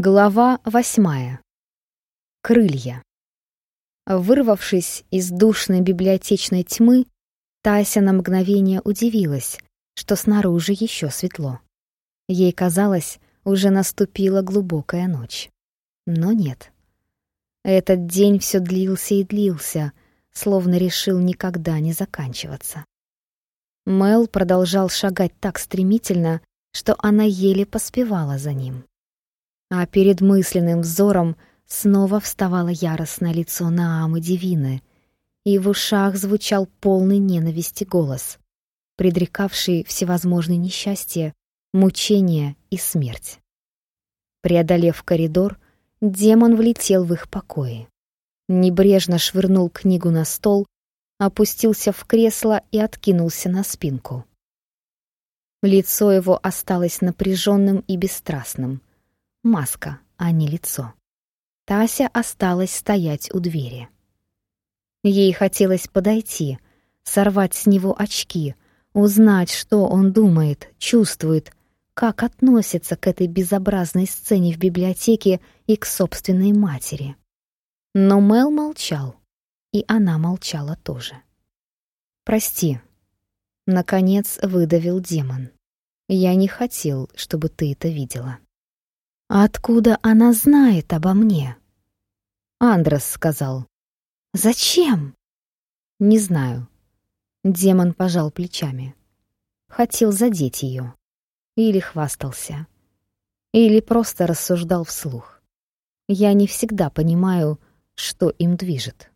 Глава восьмая. Крылья. Вырвавшись из душной библиотечной тьмы, Тася на мгновение удивилась, что снаружи еще светло. Ей казалось, уже наступила глубокая ночь. Но нет. Этот день все длился и длился, словно решил никогда не заканчиваться. Мел продолжал шагать так стремительно, что она еле поспевала за ним а перед мысленным взором снова вставало яростное лицо Наамы Дивины, и в ушах звучал полный ненависти голос, предрекавший всевозможные несчастья, мучения и смерть. Преодолев коридор, демон влетел в их покои. Небрежно швырнул книгу на стол, опустился в кресло и откинулся на спинку. Лицо его осталось напряженным и бесстрастным — маска, а не лицо. Тася осталась стоять у двери. Ей хотелось подойти, сорвать с него очки, узнать, что он думает, чувствует, как относится к этой безобразной сцене в библиотеке и к собственной матери. Но Мел молчал, и она молчала тоже. «Прости», — наконец выдавил демон. «Я не хотел, чтобы ты это видела». «Откуда она знает обо мне?» Андрес сказал. «Зачем?» «Не знаю». Демон пожал плечами. Хотел задеть ее. Или хвастался. Или просто рассуждал вслух. Я не всегда понимаю, что им движет.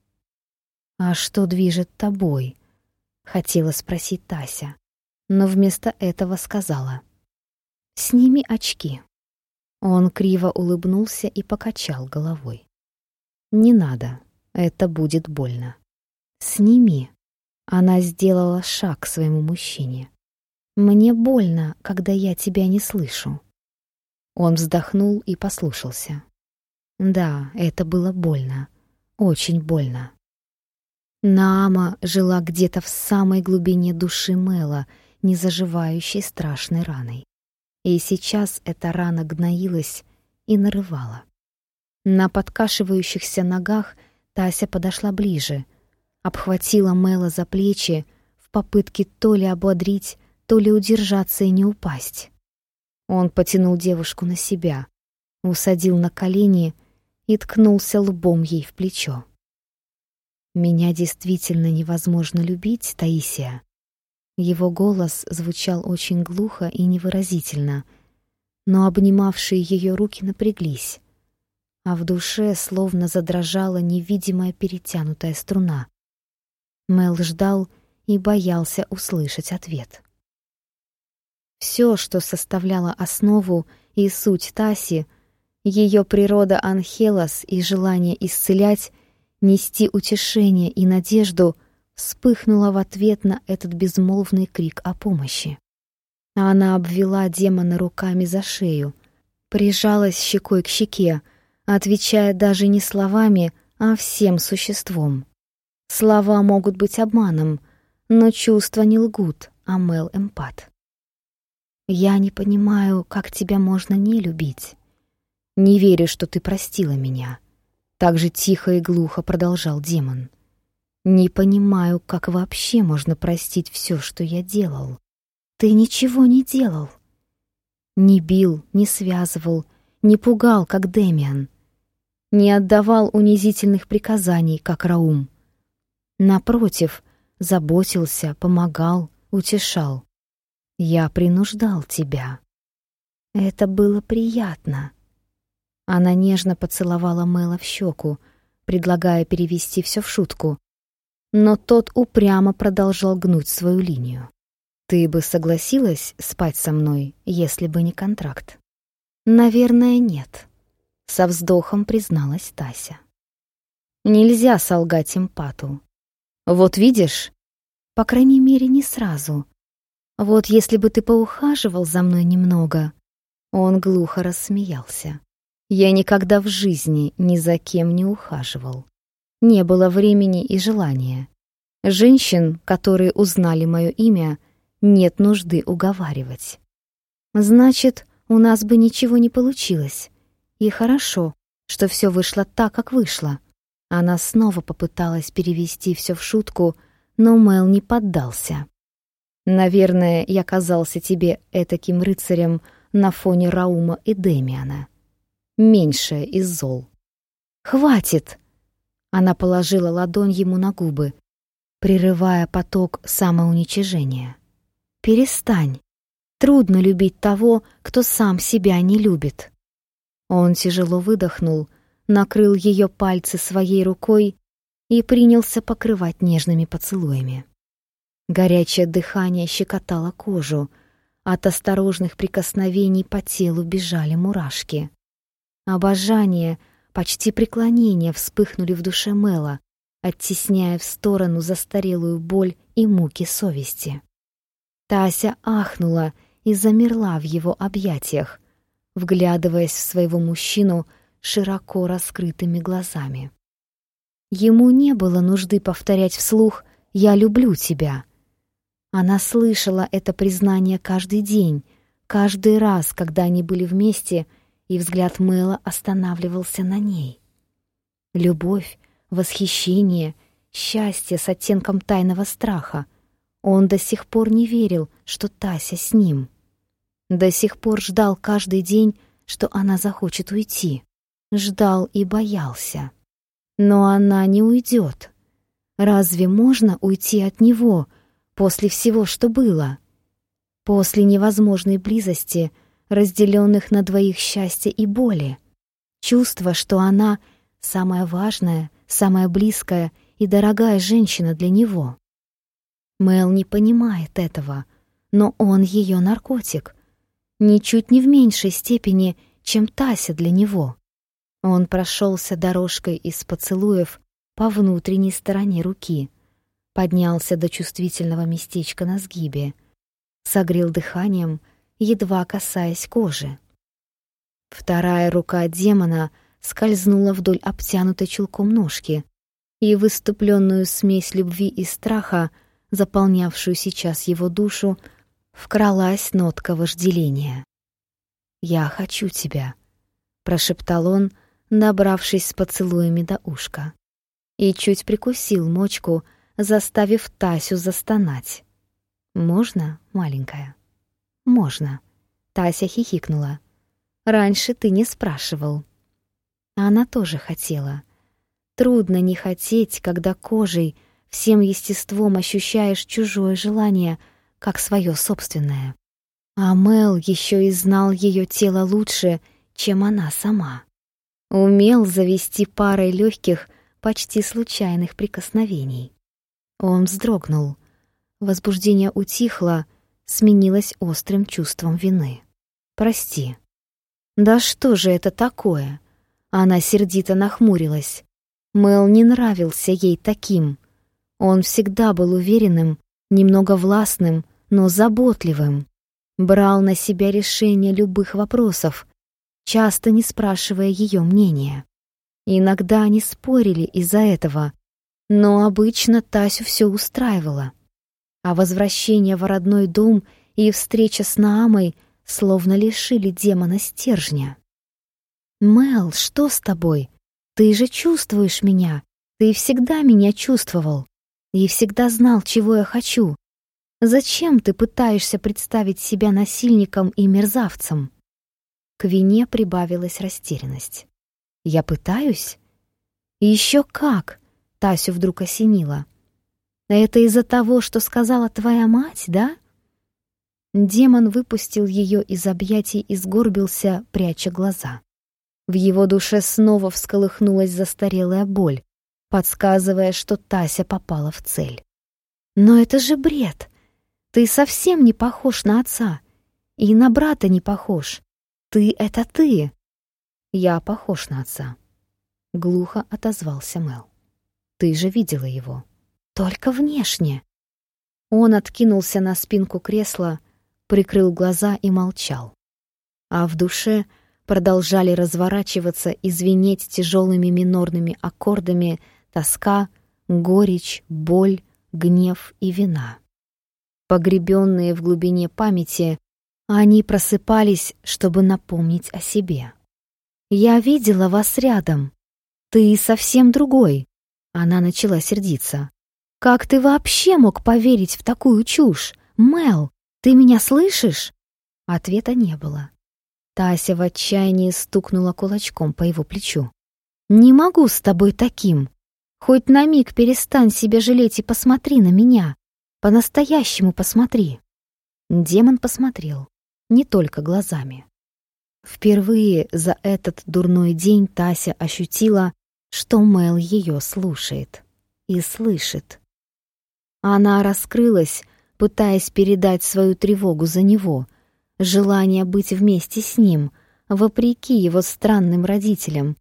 «А что движет тобой?» — хотела спросить Тася, но вместо этого сказала. «Сними очки». Он криво улыбнулся и покачал головой. «Не надо, это будет больно. Сними». Она сделала шаг к своему мужчине. «Мне больно, когда я тебя не слышу». Он вздохнул и послушался. Да, это было больно. Очень больно. Наама жила где-то в самой глубине души Мэла, не заживающей страшной раной и сейчас эта рана гноилась и нарывала. На подкашивающихся ногах Тася подошла ближе, обхватила Мэла за плечи в попытке то ли ободрить, то ли удержаться и не упасть. Он потянул девушку на себя, усадил на колени и ткнулся лбом ей в плечо. «Меня действительно невозможно любить, Таисия», его голос звучал очень глухо и невыразительно, но обнимавшие ее руки напряглись, а в душе словно задрожала невидимая перетянутая струна. Мел ждал и боялся услышать ответ. Все, что составляло основу и суть Таси, ее природа Анхелос и желание исцелять, нести утешение и надежду — вспыхнула в ответ на этот безмолвный крик о помощи. Она обвела демона руками за шею, прижалась щекой к щеке, отвечая даже не словами, а всем существом. Слова могут быть обманом, но чувства не лгут, а Мел эмпат. «Я не понимаю, как тебя можно не любить. Не верю, что ты простила меня», — так же тихо и глухо продолжал демон. Не понимаю, как вообще можно простить все, что я делал. Ты ничего не делал. Не бил, не связывал, не пугал, как Демиан. Не отдавал унизительных приказаний, как Раум. Напротив, заботился, помогал, утешал. Я принуждал тебя. Это было приятно. Она нежно поцеловала Мэла в щеку, предлагая перевести все в шутку, но тот упрямо продолжал гнуть свою линию. «Ты бы согласилась спать со мной, если бы не контракт?» «Наверное, нет», — со вздохом призналась Тася. «Нельзя солгать эмпату. Вот видишь?» «По крайней мере, не сразу. Вот если бы ты поухаживал за мной немного...» Он глухо рассмеялся. «Я никогда в жизни ни за кем не ухаживал. Не было времени и желания. Женщин, которые узнали мое имя, нет нужды уговаривать. Значит, у нас бы ничего не получилось. И хорошо, что все вышло так, как вышло. Она снова попыталась перевести все в шутку, но Мэл не поддался. «Наверное, я казался тебе этаким рыцарем на фоне Раума и Демиана. Меньшее из зол». «Хватит!» Она положила ладонь ему на губы, прерывая поток самоуничижения. «Перестань. Трудно любить того, кто сам себя не любит». Он тяжело выдохнул, накрыл ее пальцы своей рукой и принялся покрывать нежными поцелуями. Горячее дыхание щекотало кожу, от осторожных прикосновений по телу бежали мурашки. Обожание, почти преклонение вспыхнули в душе Мэла, оттесняя в сторону застарелую боль и муки совести. Тася ахнула и замерла в его объятиях, вглядываясь в своего мужчину широко раскрытыми глазами. Ему не было нужды повторять вслух «Я люблю тебя». Она слышала это признание каждый день, каждый раз, когда они были вместе, и взгляд Мэла останавливался на ней. Любовь, восхищение, счастье с оттенком тайного страха. Он до сих пор не верил, что Тася с ним. До сих пор ждал каждый день, что она захочет уйти. Ждал и боялся. Но она не уйдет. Разве можно уйти от него после всего, что было? После невозможной близости, разделенных на двоих счастья и боли. Чувство, что она самая важная, самая близкая и дорогая женщина для него. Мэл не понимает этого, но он ее наркотик — ничуть не в меньшей степени, чем Тася для него. Он прошелся дорожкой из поцелуев по внутренней стороне руки, поднялся до чувствительного местечка на сгибе, согрел дыханием, едва касаясь кожи. Вторая рука демона скользнула вдоль обтянутой чулком ножки, и выступленную смесь любви и страха, заполнявшую сейчас его душу, вкралась нотка вожделения. «Я хочу тебя», — прошептал он, набравшись с поцелуями до ушка, и чуть прикусил мочку, заставив Тасю застонать. «Можно, маленькая?» «Можно», — Тася хихикнула. «Раньше ты не спрашивал». Она тоже хотела. Трудно не хотеть, когда кожей, всем естеством ощущаешь чужое желание — как свое собственное. А Мел еще и знал ее тело лучше, чем она сама. Умел завести парой легких, почти случайных прикосновений. Он вздрогнул. Возбуждение утихло, сменилось острым чувством вины. «Прости». «Да что же это такое?» Она сердито нахмурилась. Мел не нравился ей таким. Он всегда был уверенным, немного властным, но заботливым. Брал на себя решение любых вопросов, часто не спрашивая ее мнения. Иногда они спорили из-за этого, но обычно Тасю все устраивало. А возвращение в родной дом и встреча с Наамой словно лишили демона стержня. «Мел, что с тобой? Ты же чувствуешь меня. Ты всегда меня чувствовал. И всегда знал, чего я хочу. Зачем ты пытаешься представить себя насильником и мерзавцем? К вине прибавилась растерянность. Я пытаюсь? Еще как? Тасю вдруг осенило. Это из-за того, что сказала твоя мать, да? Демон выпустил ее из объятий и сгорбился, пряча глаза. В его душе снова всколыхнулась застарелая боль, подсказывая, что Тася попала в цель. Но это же бред. Ты совсем не похож на отца. И на брата не похож. Ты — это ты. Я похож на отца. Глухо отозвался Мел. Ты же видела его. Только внешне. Он откинулся на спинку кресла, прикрыл глаза и молчал. А в душе продолжали разворачиваться и звенеть тяжелыми минорными аккордами тоска, горечь, боль, гнев и вина погребенные в глубине памяти, они просыпались, чтобы напомнить о себе. Я видела вас рядом. Ты совсем другой. Она начала сердиться. Как ты вообще мог поверить в такую чушь? Мел, ты меня слышишь? Ответа не было. Тася в отчаянии стукнула кулачком по его плечу. «Не могу с тобой таким. Хоть на миг перестань себя жалеть и посмотри на меня. По-настоящему посмотри». Демон посмотрел, не только глазами. Впервые за этот дурной день Тася ощутила, что Мел ее слушает и слышит. Она раскрылась, пытаясь передать свою тревогу за него, желание быть вместе с ним, вопреки его странным родителям,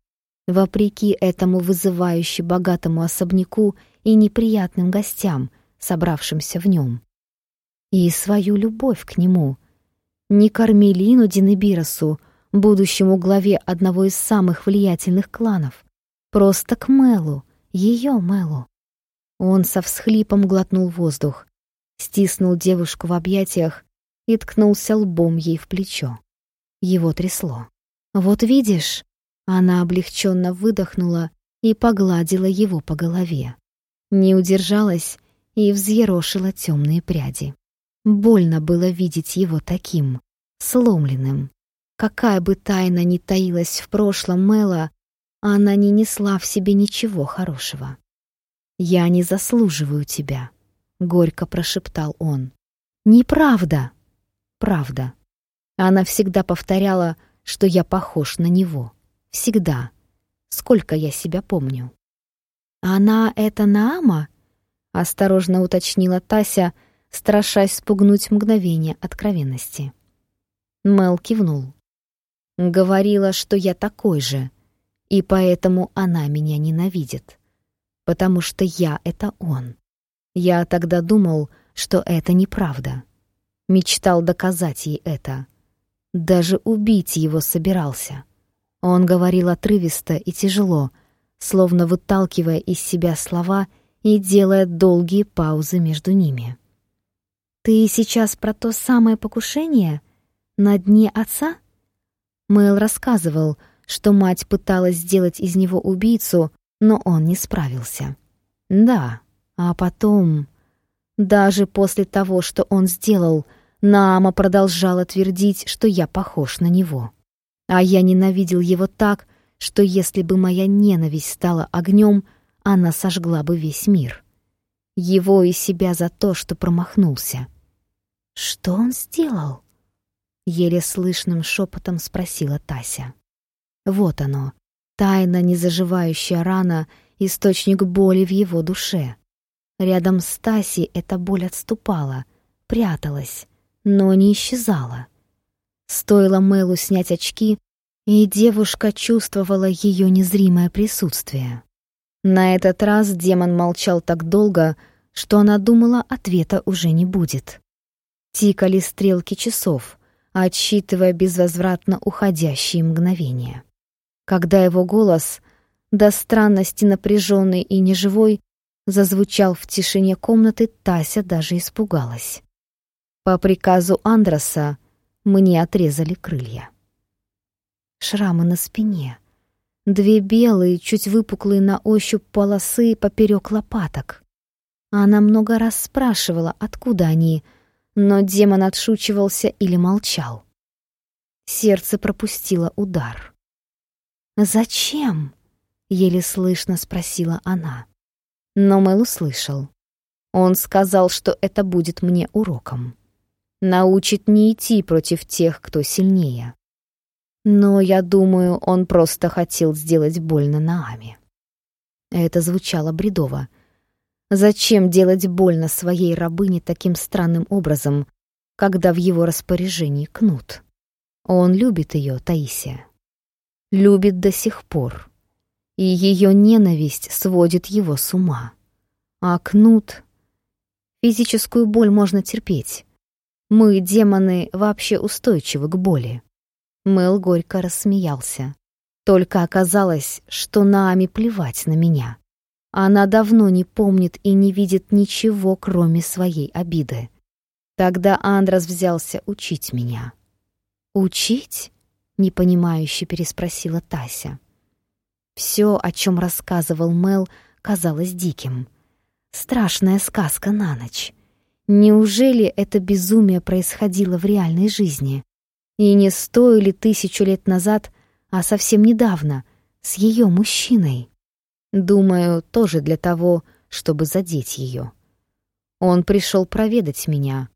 вопреки этому вызывающе богатому особняку и неприятным гостям, собравшимся в нем. И свою любовь к нему. Не Кармелину Динебиросу, будущему главе одного из самых влиятельных кланов, просто к Мелу, ее Мелу. Он со всхлипом глотнул воздух, стиснул девушку в объятиях и ткнулся лбом ей в плечо. Его трясло. «Вот видишь?» Она облегченно выдохнула и погладила его по голове. Не удержалась и взъерошила темные пряди. Больно было видеть его таким, сломленным. Какая бы тайна ни таилась в прошлом Мэла, она не несла в себе ничего хорошего. «Я не заслуживаю тебя», — горько прошептал он. «Неправда!» правда. Она всегда повторяла, что я похож на него. Всегда. Сколько я себя помню. «Она — это Наама?» — осторожно уточнила Тася, страшась спугнуть мгновение откровенности. Мел кивнул. Говорила, что я такой же, и поэтому она меня ненавидит. Потому что я — это он. Я тогда думал, что это неправда. Мечтал доказать ей это. Даже убить его собирался. Он говорил отрывисто и тяжело, словно выталкивая из себя слова и делая долгие паузы между ними. «Ты сейчас про то самое покушение? На дне отца?» Мэл рассказывал, что мать пыталась сделать из него убийцу, но он не справился. «Да, а потом...» Даже после того, что он сделал, Наама продолжала твердить, что я похож на него. А я ненавидел его так, что если бы моя ненависть стала огнем, она сожгла бы весь мир. Его и себя за то, что промахнулся. «Что он сделал?» — еле слышным шепотом спросила Тася. Вот оно, тайна незаживающая рана, источник боли в его душе. Рядом с Тасей эта боль отступала, пряталась, но не исчезала. Стоило Мэлу снять очки, и девушка чувствовала ее незримое присутствие. На этот раз демон молчал так долго, что она думала, ответа уже не будет. Тикали стрелки часов, отсчитывая безвозвратно уходящие мгновения. Когда его голос, до странности напряженный и неживой, зазвучал в тишине комнаты, Тася даже испугалась. По приказу Андроса мне отрезали крылья. Шрамы на спине. Две белые, чуть выпуклые на ощупь полосы поперек лопаток. Она много раз спрашивала, откуда они, но демон отшучивался или молчал. Сердце пропустило удар. «Зачем?» — еле слышно спросила она. Но Мэл услышал. Он сказал, что это будет мне уроком научит не идти против тех, кто сильнее. Но я думаю, он просто хотел сделать больно Нааме. Это звучало бредово. Зачем делать больно своей рабыне таким странным образом, когда в его распоряжении кнут? Он любит ее, Таисия. Любит до сих пор. И ее ненависть сводит его с ума. А кнут... Физическую боль можно терпеть, мы, демоны, вообще устойчивы к боли. Мэл горько рассмеялся. Только оказалось, что Наами плевать на меня. Она давно не помнит и не видит ничего, кроме своей обиды. Тогда Андрос взялся учить меня. «Учить?» — непонимающе переспросила Тася. Все, о чем рассказывал Мел, казалось диким. Страшная сказка на ночь. Неужели это безумие происходило в реальной жизни? И не сто или тысячу лет назад, а совсем недавно, с ее мужчиной? Думаю, тоже для того, чтобы задеть ее. Он пришел проведать меня.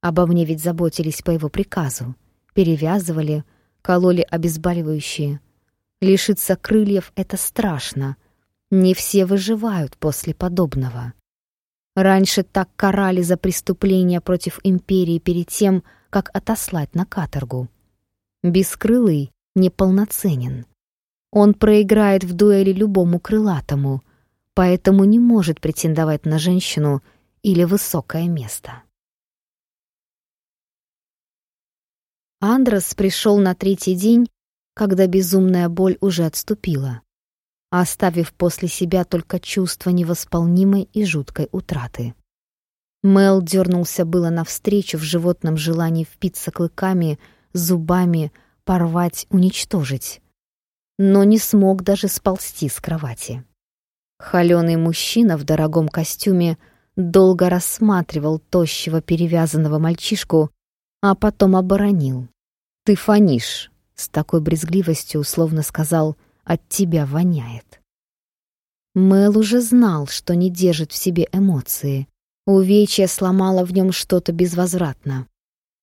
Обо мне ведь заботились по его приказу. Перевязывали, кололи обезболивающие. Лишиться крыльев — это страшно. Не все выживают после подобного. Раньше так карали за преступления против империи перед тем, как отослать на каторгу. Бескрылый неполноценен. Он проиграет в дуэли любому крылатому, поэтому не может претендовать на женщину — или высокое место. Андрес пришел на третий день, когда безумная боль уже отступила, оставив после себя только чувство невосполнимой и жуткой утраты. Мел дернулся было навстречу в животном желании впиться клыками, зубами, порвать, уничтожить, но не смог даже сползти с кровати. Холёный мужчина в дорогом костюме — долго рассматривал тощего перевязанного мальчишку, а потом оборонил. «Ты фонишь», — с такой брезгливостью условно сказал, «от тебя воняет». Мэл уже знал, что не держит в себе эмоции. Увечье сломало в нем что-то безвозвратно.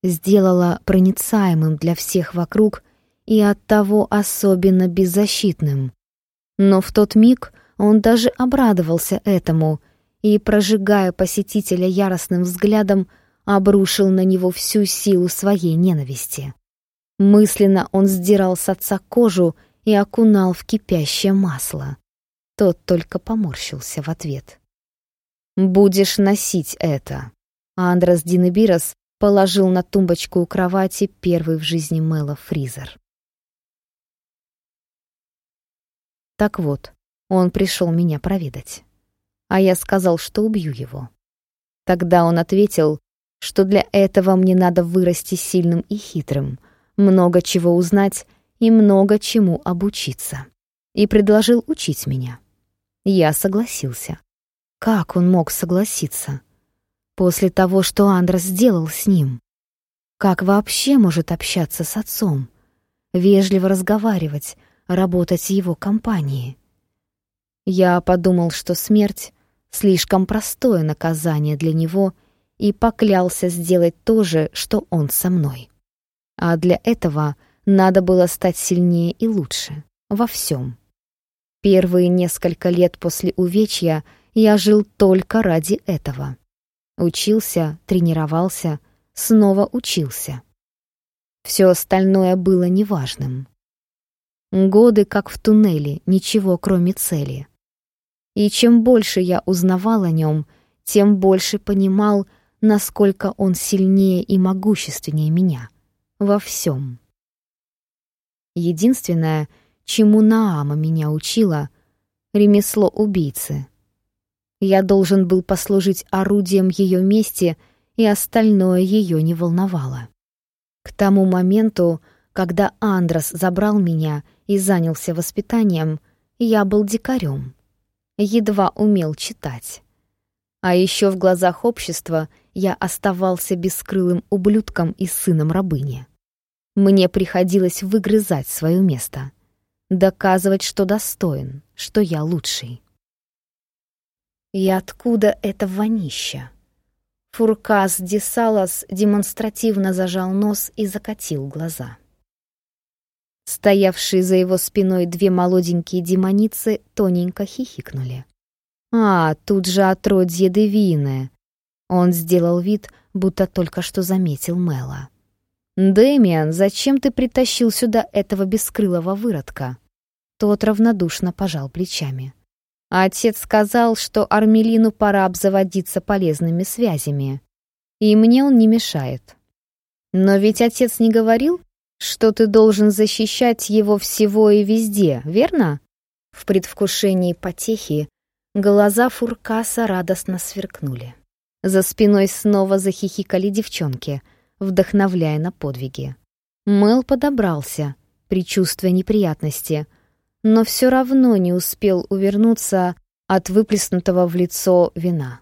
Сделало проницаемым для всех вокруг и оттого особенно беззащитным. Но в тот миг он даже обрадовался этому — и, прожигая посетителя яростным взглядом, обрушил на него всю силу своей ненависти. Мысленно он сдирал с отца кожу и окунал в кипящее масло. Тот только поморщился в ответ. «Будешь носить это!» Андрес Динебирос положил на тумбочку у кровати первый в жизни Мэла фризер. Так вот, он пришел меня проведать а я сказал, что убью его. Тогда он ответил, что для этого мне надо вырасти сильным и хитрым, много чего узнать и много чему обучиться. И предложил учить меня. Я согласился. Как он мог согласиться? После того, что Андрес сделал с ним. Как вообще может общаться с отцом? Вежливо разговаривать, работать в его компании? Я подумал, что смерть слишком простое наказание для него и поклялся сделать то же, что он со мной. А для этого надо было стать сильнее и лучше, во всем. Первые несколько лет после увечья я жил только ради этого. Учился, тренировался, снова учился. Все остальное было неважным. Годы как в туннеле, ничего кроме цели — и чем больше я узнавал о нем, тем больше понимал, насколько он сильнее и могущественнее меня. Во всем. Единственное, чему Наама меня учила — ремесло убийцы. Я должен был послужить орудием ее мести, и остальное ее не волновало. К тому моменту, когда Андрос забрал меня и занялся воспитанием, я был дикарем едва умел читать. А еще в глазах общества я оставался бескрылым ублюдком и сыном рабыни. Мне приходилось выгрызать свое место, доказывать, что достоин, что я лучший. И откуда это вонище? Фуркас Десалас демонстративно зажал нос и закатил глаза. Стоявшие за его спиной две молоденькие демоницы тоненько хихикнули. «А, тут же отродье Девины!» Он сделал вид, будто только что заметил Мэла. «Дэмиан, зачем ты притащил сюда этого бескрылого выродка?» Тот равнодушно пожал плечами. Отец сказал, что Армелину пора обзаводиться полезными связями. И мне он не мешает. Но ведь отец не говорил, что ты должен защищать его всего и везде, верно?» В предвкушении потехи глаза Фуркаса радостно сверкнули. За спиной снова захихикали девчонки, вдохновляя на подвиги. Мэл подобрался предчувствуя неприятности, но все равно не успел увернуться от выплеснутого в лицо вина.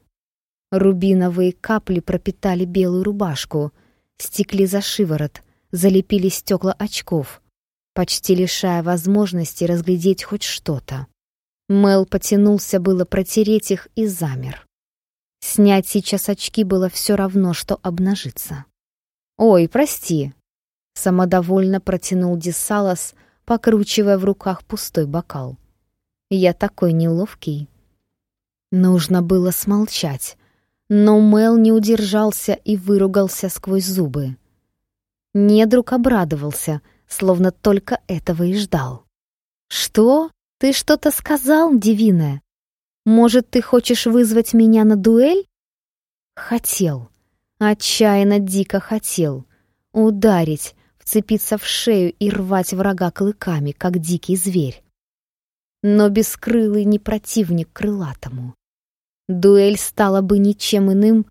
Рубиновые капли пропитали белую рубашку, стекли за шиворот, залепили стекла очков, почти лишая возможности разглядеть хоть что-то. Мел потянулся было протереть их и замер. Снять сейчас очки было все равно, что обнажиться. «Ой, прости!» — самодовольно протянул Десалас, покручивая в руках пустой бокал. «Я такой неловкий». Нужно было смолчать, но Мел не удержался и выругался сквозь зубы. Недруг обрадовался, словно только этого и ждал. «Что? Ты что-то сказал, Дивина? Может, ты хочешь вызвать меня на дуэль?» Хотел. Отчаянно дико хотел. Ударить, вцепиться в шею и рвать врага клыками, как дикий зверь. Но бескрылый не противник крылатому. Дуэль стала бы ничем иным,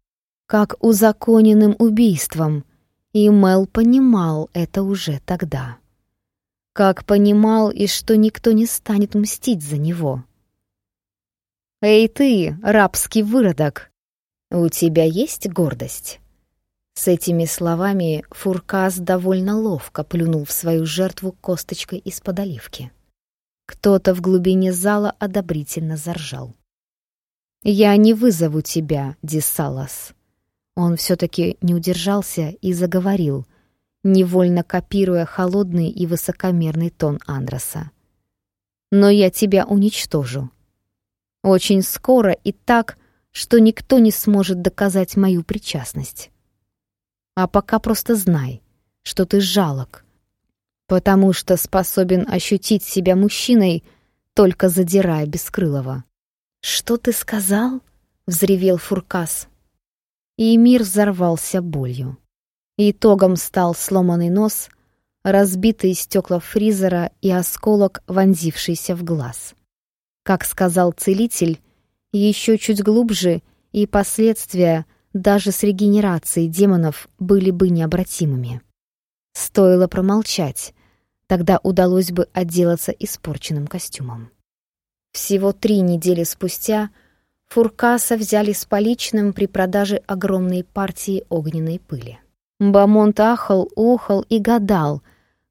как узаконенным убийством, и Мел понимал это уже тогда. Как понимал и что никто не станет мстить за него. «Эй ты, рабский выродок! У тебя есть гордость?» С этими словами Фуркас довольно ловко плюнул в свою жертву косточкой из-под оливки. Кто-то в глубине зала одобрительно заржал. «Я не вызову тебя, Дисалас». Он все-таки не удержался и заговорил, невольно копируя холодный и высокомерный тон Андроса. «Но я тебя уничтожу. Очень скоро и так, что никто не сможет доказать мою причастность. А пока просто знай, что ты жалок, потому что способен ощутить себя мужчиной, только задирая Бескрылого. «Что ты сказал?» — взревел Фуркас. И мир взорвался болью. Итогом стал сломанный нос, разбитые стекла фризера и осколок, вонзившийся в глаз. Как сказал целитель, еще чуть глубже, и последствия даже с регенерацией демонов были бы необратимыми. Стоило промолчать, тогда удалось бы отделаться испорченным костюмом. Всего три недели спустя Фуркаса взяли с поличным при продаже огромной партии огненной пыли. Бамонт ахал, охал и гадал,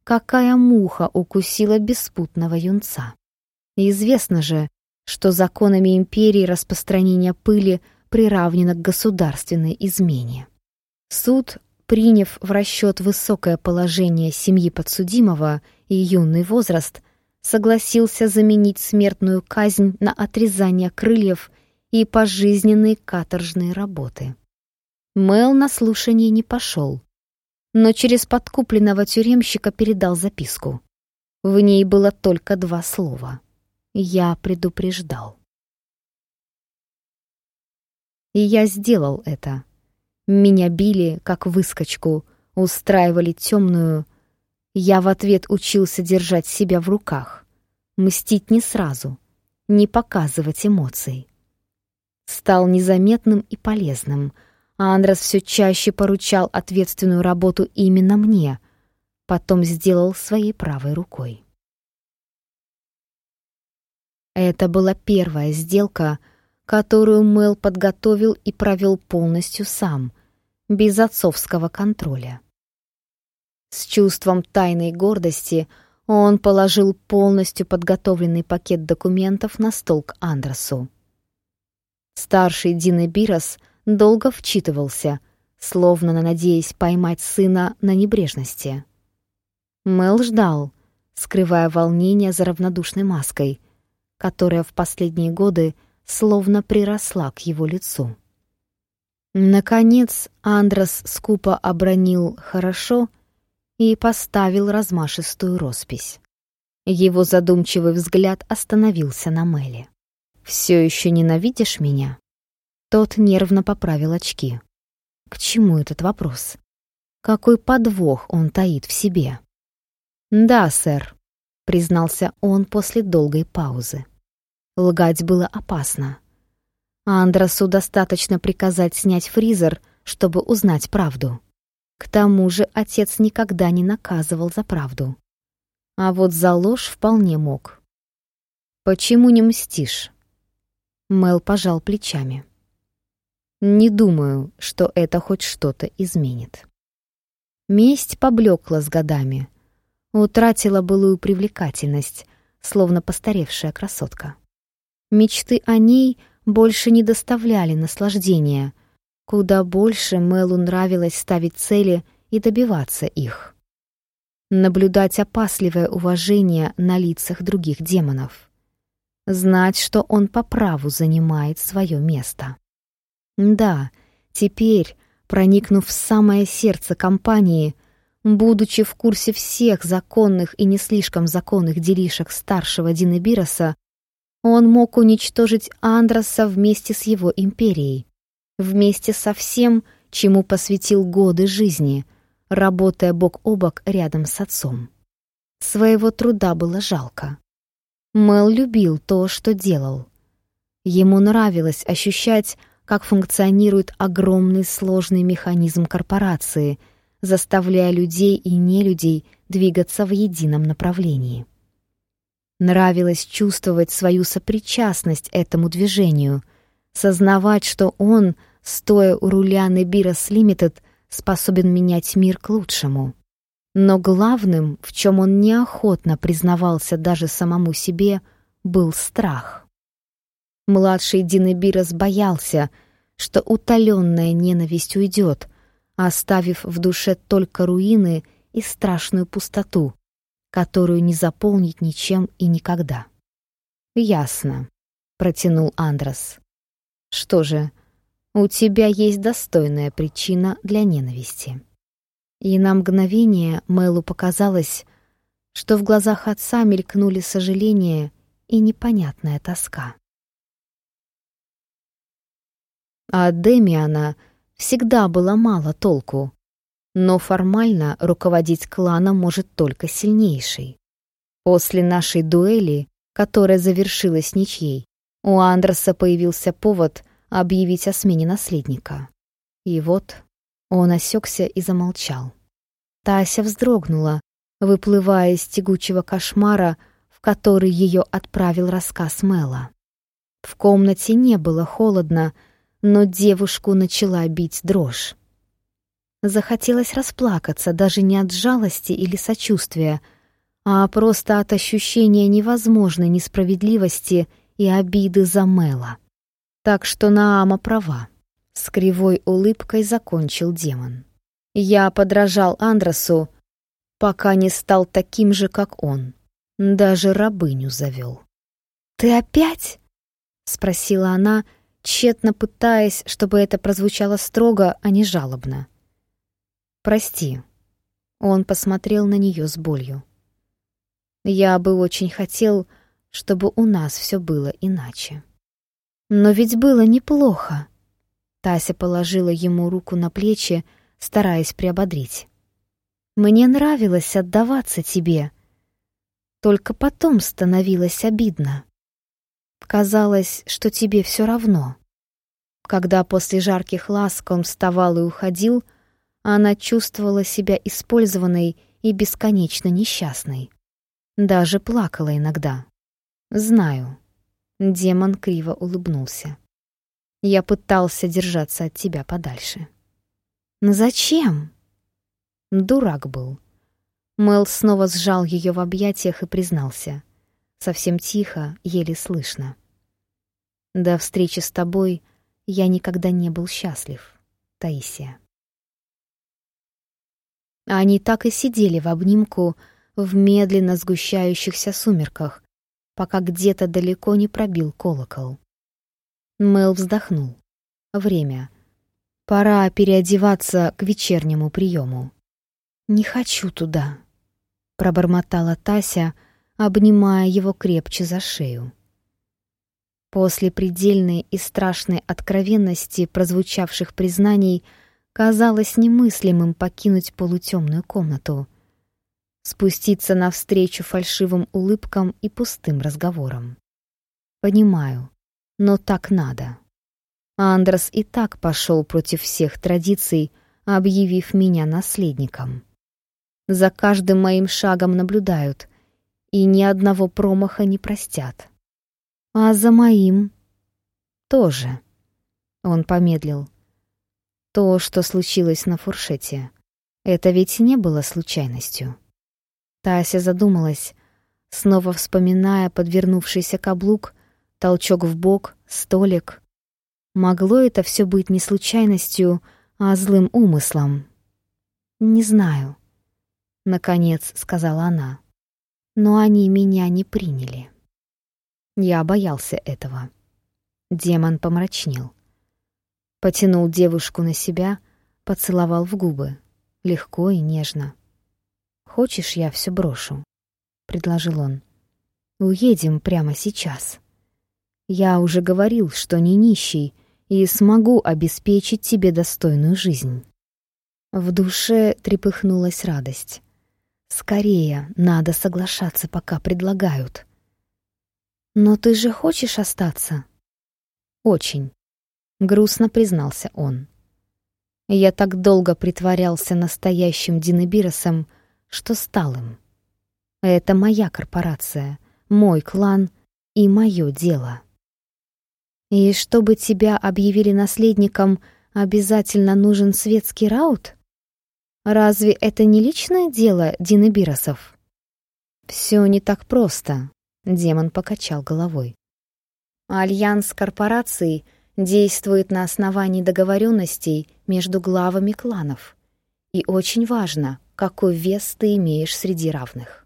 какая муха укусила беспутного юнца. Известно же, что законами империи распространение пыли приравнено к государственной измене. Суд, приняв в расчет высокое положение семьи подсудимого и юный возраст, согласился заменить смертную казнь на отрезание крыльев и пожизненные каторжные работы. Мэл на слушание не пошел, но через подкупленного тюремщика передал записку. В ней было только два слова. «Я предупреждал». И я сделал это. Меня били, как выскочку, устраивали темную, я в ответ учился держать себя в руках, мстить не сразу, не показывать эмоций. Стал незаметным и полезным, а Андрес все чаще поручал ответственную работу именно мне, потом сделал своей правой рукой. Это была первая сделка, которую Мэл подготовил и провел полностью сам, без отцовского контроля. С чувством тайной гордости он положил полностью подготовленный пакет документов на стол к Андросу. Старший Дина Бирос долго вчитывался, словно надеясь поймать сына на небрежности. Мел ждал, скрывая волнение за равнодушной маской, которая в последние годы словно приросла к его лицу. Наконец Андрос скупо обронил «хорошо», и поставил размашистую роспись. Его задумчивый взгляд остановился на Мэле. «Все еще ненавидишь меня?» Тот нервно поправил очки. К чему этот вопрос? Какой подвох он таит в себе? «Да, сэр», — признался он после долгой паузы. Лгать было опасно. Андросу достаточно приказать снять фризер, чтобы узнать правду. К тому же отец никогда не наказывал за правду. А вот за ложь вполне мог. «Почему не мстишь?» Мел пожал плечами. «Не думаю, что это хоть что-то изменит». Месть поблекла с годами, утратила былую привлекательность, словно постаревшая красотка. Мечты о ней больше не доставляли наслаждения, куда больше Мелу нравилось ставить цели и добиваться их. Наблюдать опасливое уважение на лицах других демонов. Знать, что он по праву занимает свое место. Да, теперь, проникнув в самое сердце компании, будучи в курсе всех законных и не слишком законных делишек старшего Дина Бироса, он мог уничтожить Андроса вместе с его империей, вместе со всем, чему посвятил годы жизни, работая бок о бок рядом с отцом. Своего труда было жалко. Мэл любил то, что делал. Ему нравилось ощущать, как функционирует огромный сложный механизм корпорации, заставляя людей и нелюдей двигаться в едином направлении. Нравилось чувствовать свою сопричастность этому движению, сознавать, что он, стоя у руля Небирос Лимитед, способен менять мир к лучшему. Но главным, в чем он неохотно признавался даже самому себе, был страх. Младший Динебирос боялся, что утоленная ненависть уйдет, оставив в душе только руины и страшную пустоту, которую не заполнить ничем и никогда. «Ясно», — протянул Андрос. «Что же, у тебя есть достойная причина для ненависти». И на мгновение Мэлу показалось, что в глазах отца мелькнули сожаление и непонятная тоска. А Демиана всегда было мало толку. Но формально руководить кланом может только сильнейший. После нашей дуэли, которая завершилась ничьей, у Андерса появился повод объявить о смене наследника. И вот он осекся и замолчал. Тася вздрогнула, выплывая из тягучего кошмара, в который ее отправил рассказ Мэла. В комнате не было холодно, но девушку начала бить дрожь. Захотелось расплакаться даже не от жалости или сочувствия, а просто от ощущения невозможной несправедливости и обиды за Мэла. Так что Наама права. С кривой улыбкой закончил демон. Я подражал Андросу, пока не стал таким же, как он. Даже рабыню завел. «Ты опять?» — спросила она, — тщетно пытаясь, чтобы это прозвучало строго, а не жалобно. «Прости». Он посмотрел на нее с болью. «Я бы очень хотел, чтобы у нас все было иначе». «Но ведь было неплохо». Тася положила ему руку на плечи, стараясь приободрить. «Мне нравилось отдаваться тебе. Только потом становилось обидно». Казалось, что тебе все равно. Когда после жарких ласк он вставал и уходил, она чувствовала себя использованной и бесконечно несчастной. Даже плакала иногда. «Знаю». Демон криво улыбнулся. «Я пытался держаться от тебя подальше». «Но зачем?» Дурак был. Мэл снова сжал ее в объятиях и признался совсем тихо, еле слышно. До встречи с тобой я никогда не был счастлив, Таисия. Они так и сидели в обнимку в медленно сгущающихся сумерках, пока где-то далеко не пробил колокол. Мэл вздохнул. Время. Пора переодеваться к вечернему приему. «Не хочу туда», — пробормотала Тася, — обнимая его крепче за шею. После предельной и страшной откровенности прозвучавших признаний казалось немыслимым покинуть полутемную комнату, спуститься навстречу фальшивым улыбкам и пустым разговорам. Понимаю, но так надо. Андрес и так пошел против всех традиций, объявив меня наследником. За каждым моим шагом наблюдают — и ни одного промаха не простят. А за моим тоже. Он помедлил. То, что случилось на фуршете, это ведь не было случайностью. Тася задумалась, снова вспоминая подвернувшийся каблук, толчок в бок, столик. Могло это все быть не случайностью, а злым умыслом? Не знаю, наконец сказала она. Но они меня не приняли. Я боялся этого. Демон помрачнел. Потянул девушку на себя, поцеловал в губы, легко и нежно. «Хочешь, я все брошу?» — предложил он. «Уедем прямо сейчас. Я уже говорил, что не нищий, и смогу обеспечить тебе достойную жизнь». В душе трепыхнулась радость. «Скорее, надо соглашаться, пока предлагают». «Но ты же хочешь остаться?» «Очень», — грустно признался он. «Я так долго притворялся настоящим Динебиросом, что стал им. Это моя корпорация, мой клан и мое дело. И чтобы тебя объявили наследником, обязательно нужен светский раут? Разве это не личное дело Динебиросов? Все не так просто, демон покачал головой. Альянс корпораций действует на основании договоренностей между главами кланов. И очень важно, какой вес ты имеешь среди равных.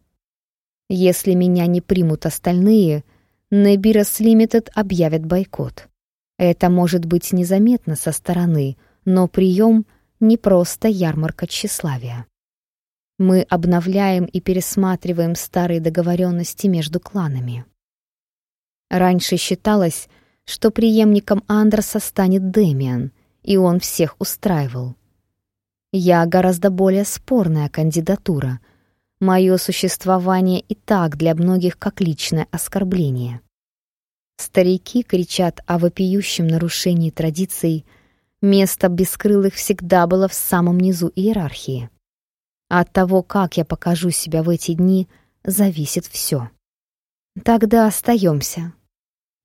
Если меня не примут остальные, Небирос Лимитед объявят бойкот. Это может быть незаметно со стороны, но прием не просто ярмарка тщеславия. Мы обновляем и пересматриваем старые договоренности между кланами. Раньше считалось, что преемником Андерса станет Дэмиан, и он всех устраивал. Я гораздо более спорная кандидатура. Мое существование и так для многих как личное оскорбление. Старики кричат о вопиющем нарушении традиций. Место бескрылых всегда было в самом низу иерархии. От того, как я покажу себя в эти дни, зависит все. Тогда остаемся.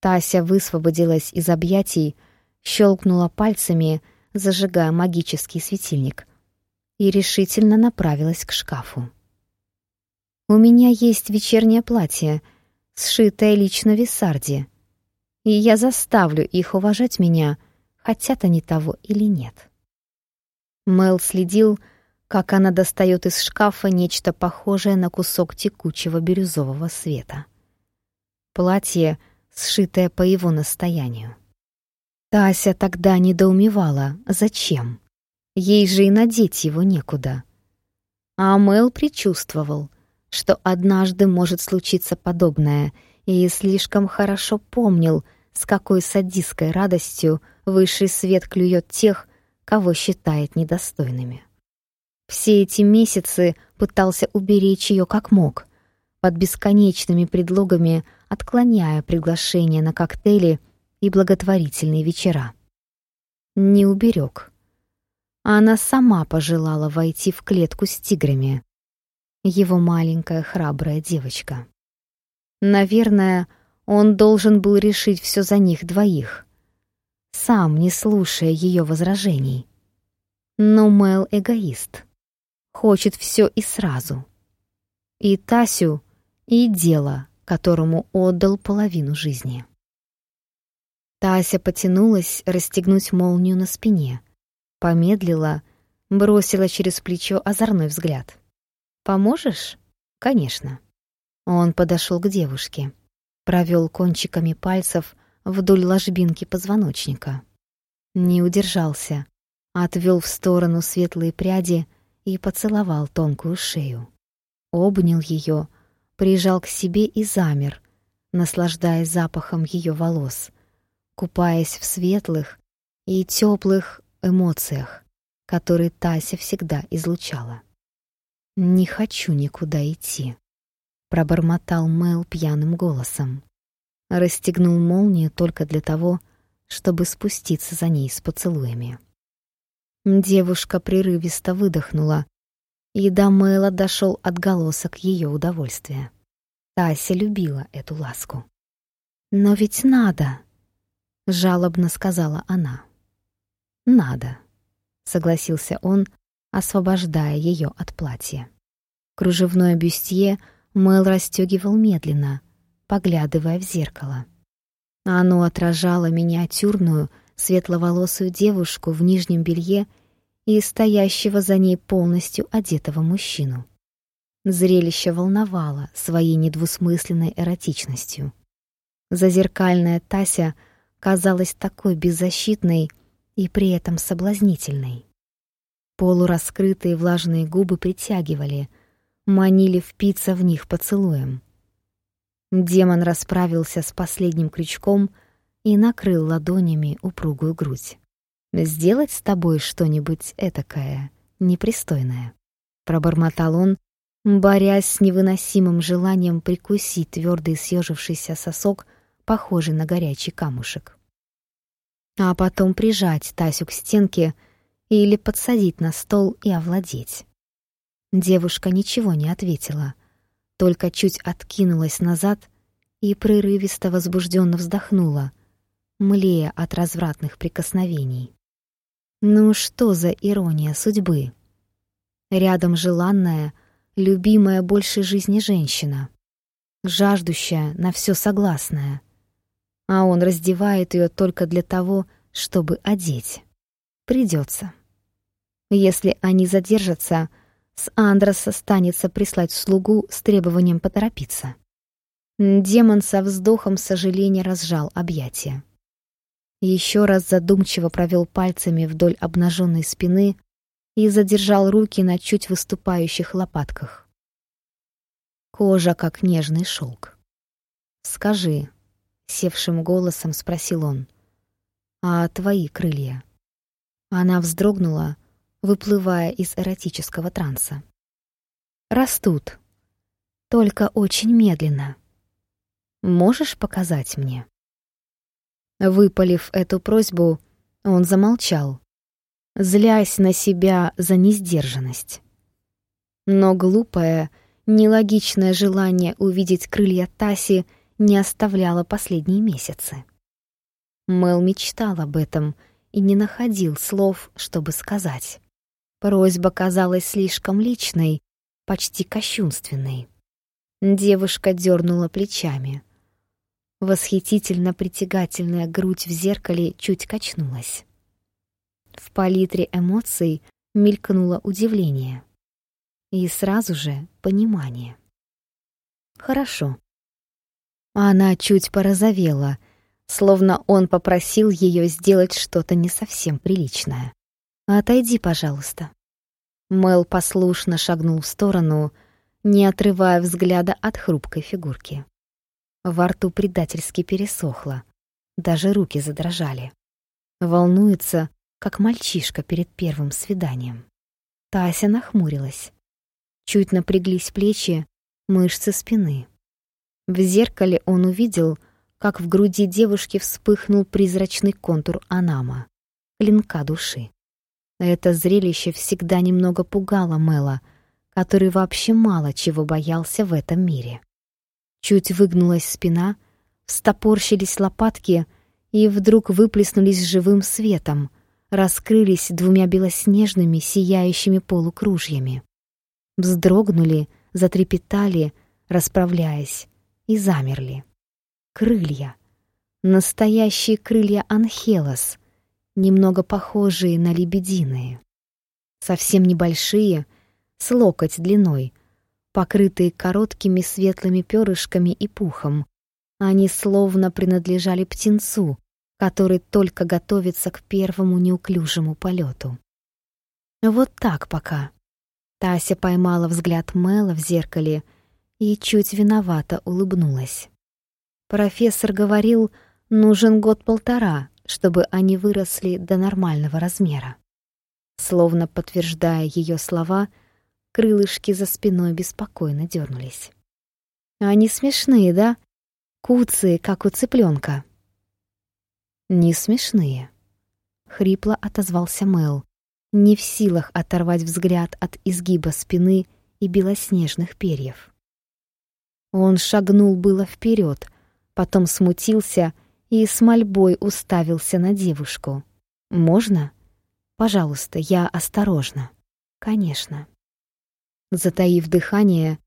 Тася высвободилась из объятий, щелкнула пальцами, зажигая магический светильник и решительно направилась к шкафу. «У меня есть вечернее платье, сшитое лично в Виссарде, и я заставлю их уважать меня, хотят они того или нет». Мел следил, как она достает из шкафа нечто похожее на кусок текучего бирюзового света. Платье, сшитое по его настоянию. Тася тогда недоумевала, зачем. Ей же и надеть его некуда. А Мэл предчувствовал, что однажды может случиться подобное, и слишком хорошо помнил, с какой садистской радостью высший свет клюет тех, кого считает недостойными. Все эти месяцы пытался уберечь ее как мог, под бесконечными предлогами отклоняя приглашения на коктейли и благотворительные вечера. Не уберег. Она сама пожелала войти в клетку с тиграми. Его маленькая храбрая девочка. Наверное, он должен был решить все за них двоих, сам не слушая ее возражений. Но Мэл эгоист. Хочет все и сразу. И Тасю, и дело, которому отдал половину жизни. Тася потянулась расстегнуть молнию на спине, Помедлила, бросила через плечо озорной взгляд. «Поможешь?» «Конечно». Он подошел к девушке, провел кончиками пальцев вдоль ложбинки позвоночника. Не удержался, отвел в сторону светлые пряди и поцеловал тонкую шею. Обнял ее, прижал к себе и замер, наслаждаясь запахом ее волос, купаясь в светлых и теплых эмоциях, которые Тася всегда излучала. «Не хочу никуда идти», — пробормотал Мэл пьяным голосом. Расстегнул молнию только для того, чтобы спуститься за ней с поцелуями. Девушка прерывисто выдохнула, и до Мэла дошел отголосок ее удовольствия. Тася любила эту ласку. «Но ведь надо!» — жалобно сказала она. «Надо», — согласился он, освобождая ее от платья. Кружевное бюстье Мэл расстегивал медленно, поглядывая в зеркало. Оно отражало миниатюрную, светловолосую девушку в нижнем белье и стоящего за ней полностью одетого мужчину. Зрелище волновало своей недвусмысленной эротичностью. Зазеркальная Тася казалась такой беззащитной и при этом соблазнительной. Полураскрытые влажные губы притягивали, манили впиться в них поцелуем. Демон расправился с последним крючком и накрыл ладонями упругую грудь. «Сделать с тобой что-нибудь этакое, непристойное?» Пробормотал он, борясь с невыносимым желанием прикусить твердый съежившийся сосок, похожий на горячий камушек. А потом прижать Тасю к стенке или подсадить на стол и овладеть. Девушка ничего не ответила, только чуть откинулась назад и прерывисто возбужденно вздохнула, млея от развратных прикосновений. Ну что за ирония судьбы? Рядом желанная, любимая больше жизни женщина, жаждущая на все согласная, а он раздевает ее только для того, чтобы одеть. Придется. Если они задержатся, с Андроса станется прислать слугу с требованием поторопиться. Демон со вздохом сожаления разжал объятия. Еще раз задумчиво провел пальцами вдоль обнаженной спины и задержал руки на чуть выступающих лопатках. Кожа как нежный шелк. «Скажи», — севшим голосом спросил он, — «а твои крылья?» Она вздрогнула, — выплывая из эротического транса. «Растут. Только очень медленно. Можешь показать мне?» Выпалив эту просьбу, он замолчал, злясь на себя за несдержанность. Но глупое, нелогичное желание увидеть крылья Таси не оставляло последние месяцы. Мэл мечтал об этом и не находил слов, чтобы сказать. Просьба казалась слишком личной, почти кощунственной. Девушка дернула плечами. Восхитительно притягательная грудь в зеркале чуть качнулась. В палитре эмоций мелькнуло удивление. И сразу же понимание. Хорошо. Она чуть порозовела, словно он попросил ее сделать что-то не совсем приличное. «Отойди, пожалуйста». Мэл послушно шагнул в сторону, не отрывая взгляда от хрупкой фигурки. Во рту предательски пересохло, даже руки задрожали. Волнуется, как мальчишка перед первым свиданием. Тася нахмурилась. Чуть напряглись плечи, мышцы спины. В зеркале он увидел, как в груди девушки вспыхнул призрачный контур анама, клинка души. Это зрелище всегда немного пугало Мэла, который вообще мало чего боялся в этом мире. Чуть выгнулась спина, встопорщились лопатки и вдруг выплеснулись живым светом, раскрылись двумя белоснежными сияющими полукружьями. Вздрогнули, затрепетали, расправляясь, и замерли. Крылья. Настоящие крылья Анхелос — немного похожие на лебединые. Совсем небольшие, с локоть длиной, покрытые короткими светлыми перышками и пухом. Они словно принадлежали птенцу, который только готовится к первому неуклюжему полету. Вот так пока. Тася поймала взгляд Мэла в зеркале и чуть виновато улыбнулась. Профессор говорил, нужен год-полтора, чтобы они выросли до нормального размера. Словно подтверждая ее слова, крылышки за спиной беспокойно дернулись. «Они смешные, да? Куцые, как у цыпленка. «Не смешные», — хрипло отозвался Мэл, не в силах оторвать взгляд от изгиба спины и белоснежных перьев. Он шагнул было вперед, потом смутился и с мольбой уставился на девушку. «Можно? Пожалуйста, я осторожно». «Конечно». Затаив дыхание,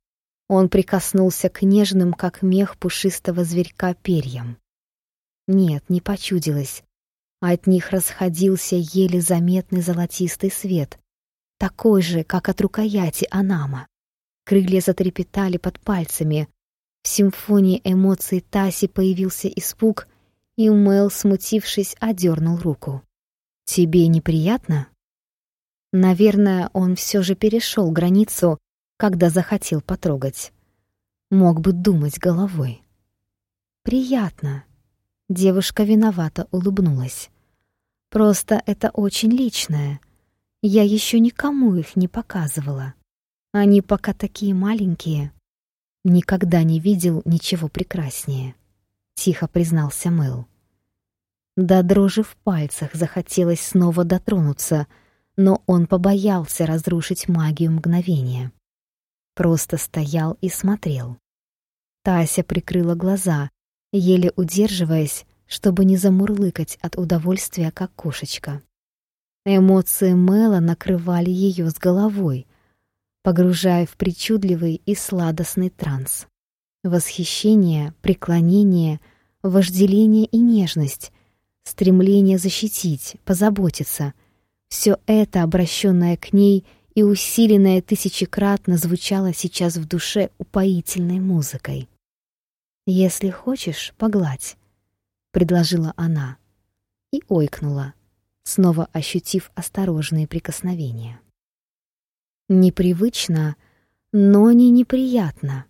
он прикоснулся к нежным, как мех пушистого зверька, перьям. Нет, не почудилось. От них расходился еле заметный золотистый свет, такой же, как от рукояти Анама. Крылья затрепетали под пальцами. В симфонии эмоций Таси появился испуг, и Мэл, смутившись, одернул руку. «Тебе неприятно?» Наверное, он все же перешел границу, когда захотел потрогать. Мог бы думать головой. «Приятно». Девушка виновато улыбнулась. «Просто это очень личное. Я еще никому их не показывала. Они пока такие маленькие. Никогда не видел ничего прекраснее», — тихо признался Мэл. До дрожи в пальцах захотелось снова дотронуться — но он побоялся разрушить магию мгновения. Просто стоял и смотрел. Тася прикрыла глаза, еле удерживаясь, чтобы не замурлыкать от удовольствия, как кошечка. Эмоции Мэла накрывали ее с головой, погружая в причудливый и сладостный транс. Восхищение, преклонение, вожделение и нежность, стремление защитить, позаботиться, все это, обращенное к ней и усиленное тысячекратно, звучало сейчас в душе упоительной музыкой. «Если хочешь, погладь», — предложила она и ойкнула, снова ощутив осторожные прикосновения. Непривычно, но не неприятно.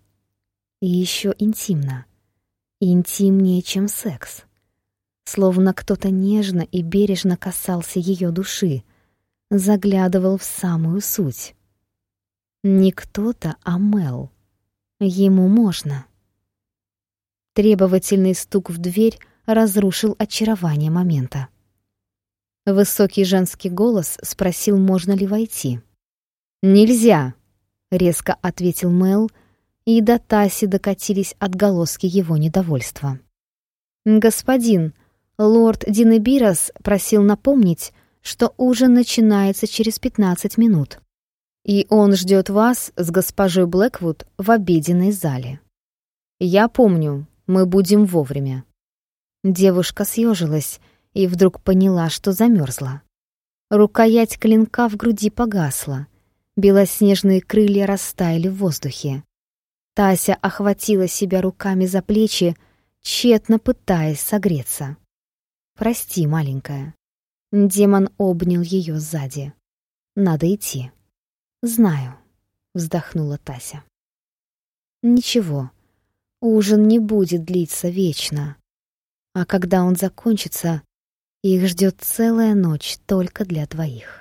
И еще интимно. Интимнее, чем секс. Словно кто-то нежно и бережно касался ее души, заглядывал в самую суть. Не кто-то, а Мел. Ему можно. Требовательный стук в дверь разрушил очарование момента. Высокий женский голос спросил, можно ли войти. «Нельзя!» — резко ответил Мел, и до Таси докатились отголоски его недовольства. «Господин, лорд Динебирос просил напомнить, что ужин начинается через 15 минут, и он ждет вас с госпожой Блэквуд в обеденной зале. Я помню, мы будем вовремя. Девушка съежилась и вдруг поняла, что замерзла. Рукоять клинка в груди погасла, белоснежные крылья растаяли в воздухе. Тася охватила себя руками за плечи, тщетно пытаясь согреться. «Прости, маленькая, Демон обнял ее сзади. «Надо идти». «Знаю», — вздохнула Тася. «Ничего, ужин не будет длиться вечно. А когда он закончится, их ждет целая ночь только для двоих».